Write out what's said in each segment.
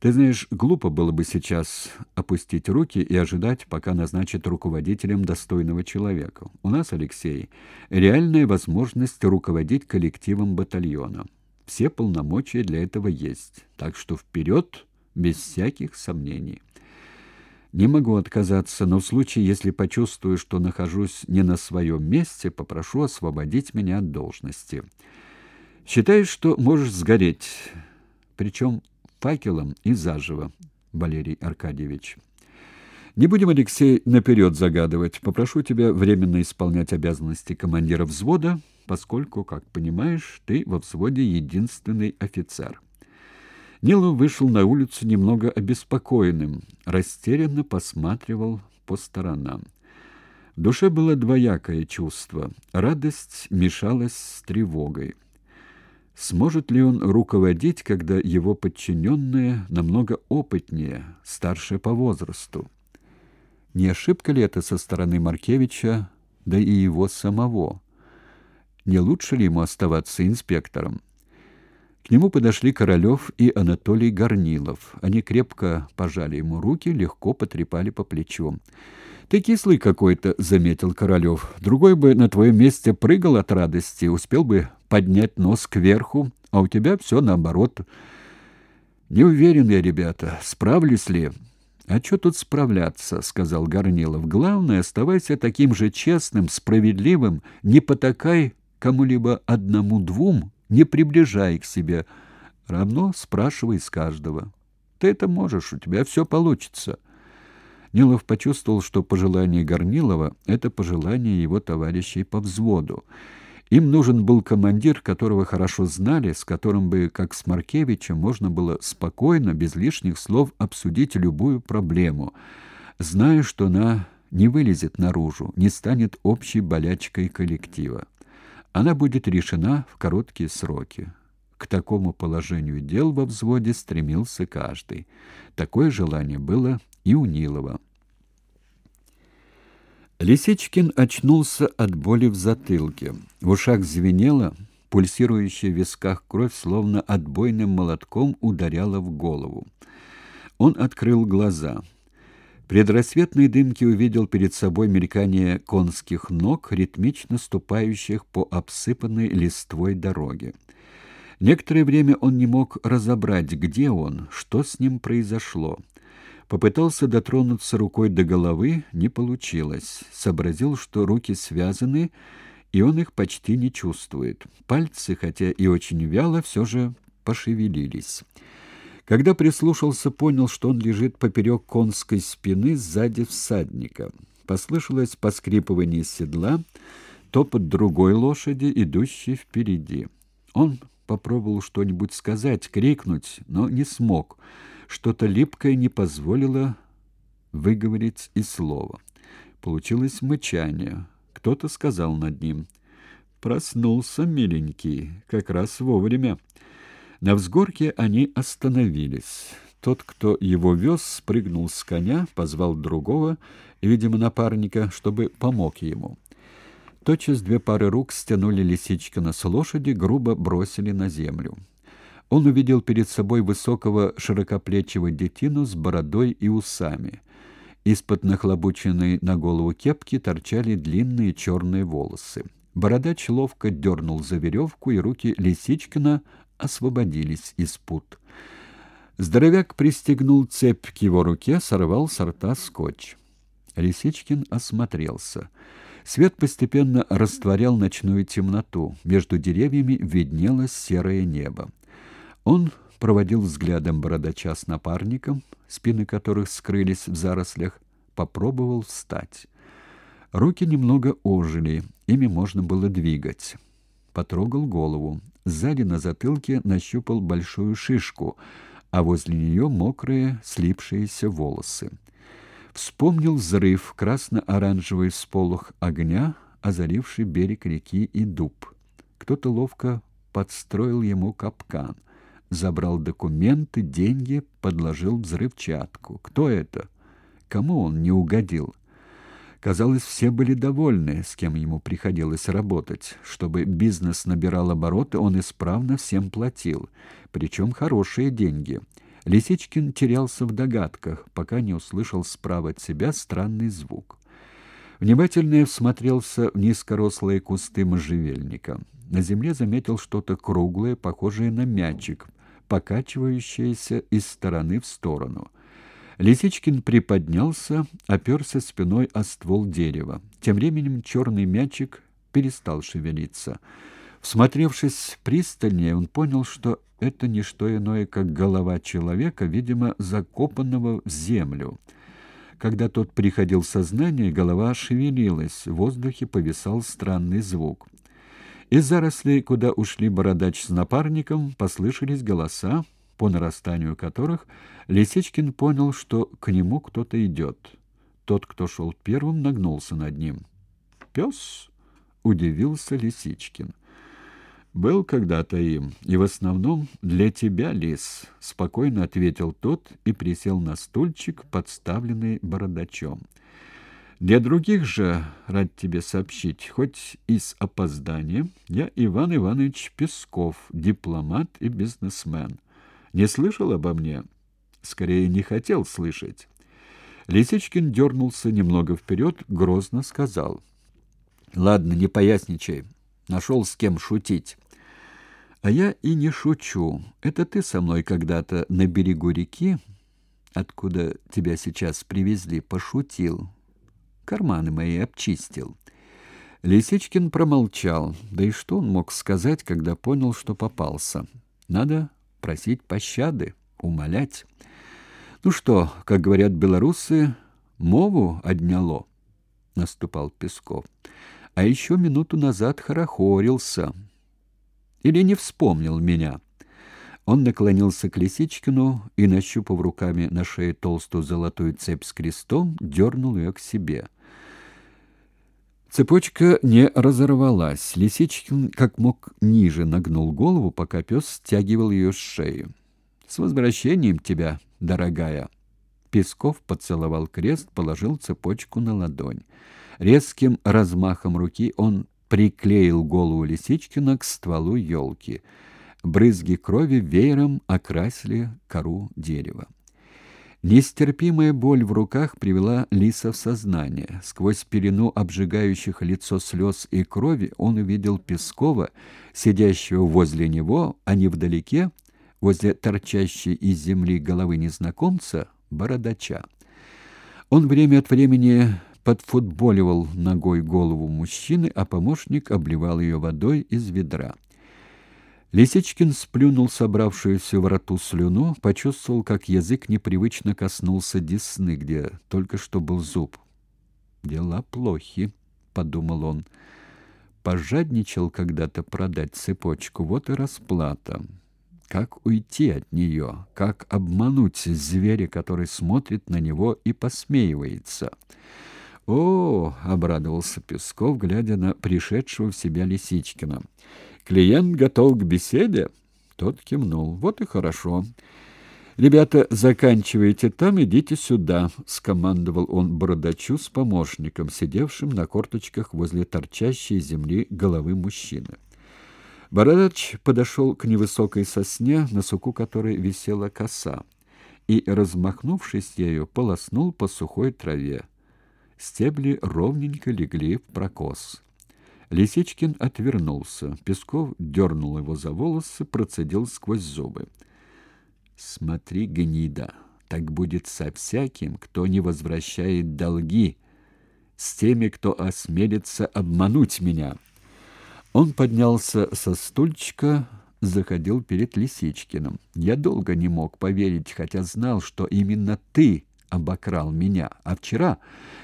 Ты знаешь, глупо было бы сейчас опустить руки и ожидать, пока назначат руководителем достойного человека. У нас, Алексей, реальная возможность руководить коллективом батальона. Все полномочия для этого есть. Так что вперед, без всяких сомнений. Не могу отказаться, но в случае, если почувствую, что нахожусь не на своем месте, попрошу освободить меня от должности. Считаешь, что можешь сгореть, причем факелом и заживо, Валерий Аркадьевич. Не будем, Алексей, наперед загадывать. Попрошу тебя временно исполнять обязанности командира взвода, поскольку, как понимаешь, ты во взводе единственный офицер. Нилов вышел на улицу немного обеспокоенным, растерянно посматривал по сторонам. В душе было двоякое чувство. Радость мешалась с тревогой. Сможет ли он руководить, когда его подчиненные намного опытнее, старше по возрасту? Не ошибка ли это со стороны Маркевича, да и его самого? Не лучше ли ему оставаться инспектором? К нему подошли Королев и Анатолий Горнилов. Они крепко пожали ему руки, легко потрепали по плечу. Ты кислый какой-то, заметил Королев. Другой бы на твоем месте прыгал от радости, успел бы поднять нос кверху, а у тебя все наоборот. Не уверен я, ребята, справлюсь ли. А что тут справляться, сказал Горнилов. Главное, оставайся таким же честным, справедливым, не потакай кому-либо одному-двум, не приближай к себе. Равно спрашивай с каждого. Ты это можешь, у тебя все получится. Нилов почувствовал, что пожелание Горнилова — это пожелание его товарищей по взводу. Им нужен был командир, которого хорошо знали, с которым бы, как с Маркевичем, можно было спокойно, без лишних слов, обсудить любую проблему, зная, что она не вылезет наружу, не станет общей болячкой коллектива. Она будет решена в короткие сроки. К такому положению дел во взводе стремился каждый. Такое желание было и у Нилова. Лисичкин очнулся от боли в затылке. В ушах звенело, пульсирующая в висках кровь словно отбойным молотком ударяла в голову. Он открыл глаза. В предрассветной дымке увидел перед собой мелькание конских ног, ритмично ступающих по обсыпанной листвой дороге. Некоторое время он не мог разобрать, где он, что с ним произошло. Попытался дотронуться рукой до головы, не получилось. Сообразил, что руки связаны, и он их почти не чувствует. Пальцы, хотя и очень вяло, все же пошевелились. Когда прислушался, понял, что он лежит поперек конской спины сзади всадника. Послышалось поскрипывание седла, топот другой лошади, идущей впереди. Он попробовал что-нибудь сказать, крикнуть, но не смог. Что-то липкое не позволило выговорить и слова. Получилось мычание. Кто-то сказал над ним: "Проснулся, миленький, как раз вовремя". На взгорке они остановились. Тот, кто его вез, спрыгнул с коня, позвал другого, видимо, напарника, чтобы помог ему. Тотчас две пары рук стянули Лисичкина с лошади, грубо бросили на землю. Он увидел перед собой высокого широкоплечего детину с бородой и усами. Из-под нахлобученной на голову кепки торчали длинные черные волосы. Бородач ловко дернул за веревку, и руки Лисичкина освободились из пут. Здоровяк пристегнул цепь к его руке, сорвал с рта скотч. Лисичкин осмотрелся. Свет постепенно растворял ночную темноту. Между деревьями виднелось серое небо. Он проводил взглядом бородача с напарником, спины которых скрылись в зарослях, попробовал встать. Руки немного ожили, ими можно было двигать. Потрогал голову. Сзади на затылке нащупал большую шишку, а возле нее мокрые слипшиеся волосы. Вспомнил взрыв, красно-оранжевый сполох огня, озаривший берег реки и дуб. Кто-то ловко подстроил ему капкан забрал документы, деньги, подложил взрывчатку. Кто это? Кому он не угодил? Казалось, все были довольны, с кем ему приходилось работать. Чтобы бизнес набирал обороты, он исправно всем платил, причем хорошие деньги. Лисичкин терялся в догадках, пока не услышал справа от себя странный звук. Внимательно всмотрелся в низкорослые кусты можжевельника. На земле заметил что-то круглое, похожее на мячик, покачивающееся из стороны в сторону. Лисичкин приподнялся, оперся спиной о ствол дерева. Тем временем черный мячик перестал шевелиться. Всмотревшись пристальнее, он понял, что это не что иное, как голова человека, видимо, закопанного в землю. Когда тот приходил в сознание, голова шевелилась, в воздухе повисал странный звук. Из зарослей, куда ушли бородач с напарником, послышались голоса, по нарастанию которых Лисичкин понял, что к нему кто-то идет. Тот, кто шел первым, нагнулся над ним. «Пес?» — удивился Лисичкин. «Был когда-то им, и в основном для тебя, лис», — спокойно ответил тот и присел на стульчик, подставленный бородачом. «Для других же, рад тебе сообщить, хоть и с опозданием, я Иван Иванович Песков, дипломат и бизнесмен. Не слышал обо мне? Скорее, не хотел слышать». Лисичкин дернулся немного вперед, грозно сказал. «Ладно, не поясничай. Нашел с кем шутить. А я и не шучу. Это ты со мной когда-то на берегу реки, откуда тебя сейчас привезли, пошутил. Карманы мои обчистил. Лисичкин промолчал. Да и что он мог сказать, когда понял, что попался? Надо просить пощады, умолять. Ну что, как говорят белорусы, мову одняло, наступал Песков а еще минуту назад хорохорился. Или не вспомнил меня. Он наклонился к Лисичкину и, нащупав руками на шее толстую золотую цепь с крестом, дернул ее к себе. Цепочка не разорвалась. Лисичкин как мог ниже нагнул голову, пока пес стягивал ее с шеи. «С возвращением тебя, дорогая!» Песков поцеловал крест, положил цепочку на ладонь. Резким размахом руки он приклеил голову Лисичкина к стволу елки. Брызги крови веером окрасили кору дерева. Нестерпимая боль в руках привела Лиса в сознание. Сквозь пелену обжигающих лицо слез и крови он увидел Пескова, сидящего возле него, а невдалеке, возле торчащей из земли головы незнакомца, бородача. Он время от времени подфутболивал ногой голову мужчины, а помощник обливал ее водой из ведра. Лисичкин сплюнул собравшуюся в роту слюну, почувствовал, как язык непривычно коснулся десны, где только что был зуб. «Дела плохи», — подумал он. Пожадничал когда-то продать цепочку, вот и расплата. Как уйти от нее? Как обмануть зверя, который смотрит на него и посмеивается?» «О!» — обрадовался Песков, глядя на пришедшего в себя Лисичкина. «Клиент готов к беседе?» Тот кивнул. «Вот и хорошо. Ребята, заканчивайте там, идите сюда», — скомандовал он бородачу с помощником, сидевшим на корточках возле торчащей земли головы мужчины. Бородач подошел к невысокой сосне, на суку которой висела коса, и, размахнувшись ею, полоснул по сухой траве. Стебли ровненько легли в прокос. Лисичкин отвернулся. Песков дернул его за волосы, процедил сквозь зубы. «Смотри, гнида, так будет со всяким, кто не возвращает долги, с теми, кто осмелится обмануть меня». Он поднялся со стульчика, заходил перед Лисичкиным. «Я долго не мог поверить, хотя знал, что именно ты обокрал меня. А вчера,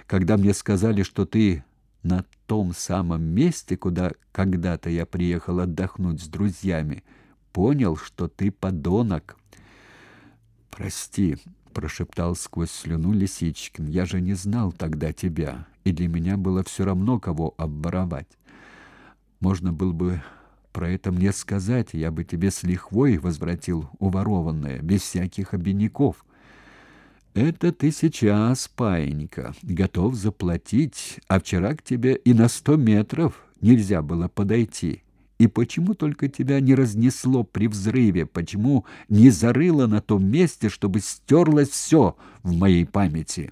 когда мне сказали, что ты на том самом месте, куда когда-то я приехал отдохнуть с друзьями, понял, что ты подонок. Прости, прошептал сквозь слюну Лисичкин. Я же не знал тогда тебя, и для меня было все равно кого обворовать. Можно было бы про это мне сказать, я бы тебе с лихвой возвратил уворованное, без всяких обиняков. Это ты сейчас, паинька, готов заплатить, а вчера к тебе и на сто метров нельзя было подойти. И почему только тебя не разнесло при взрыве? Почему не зарыло на том месте, чтобы стерлось все в моей памяти?»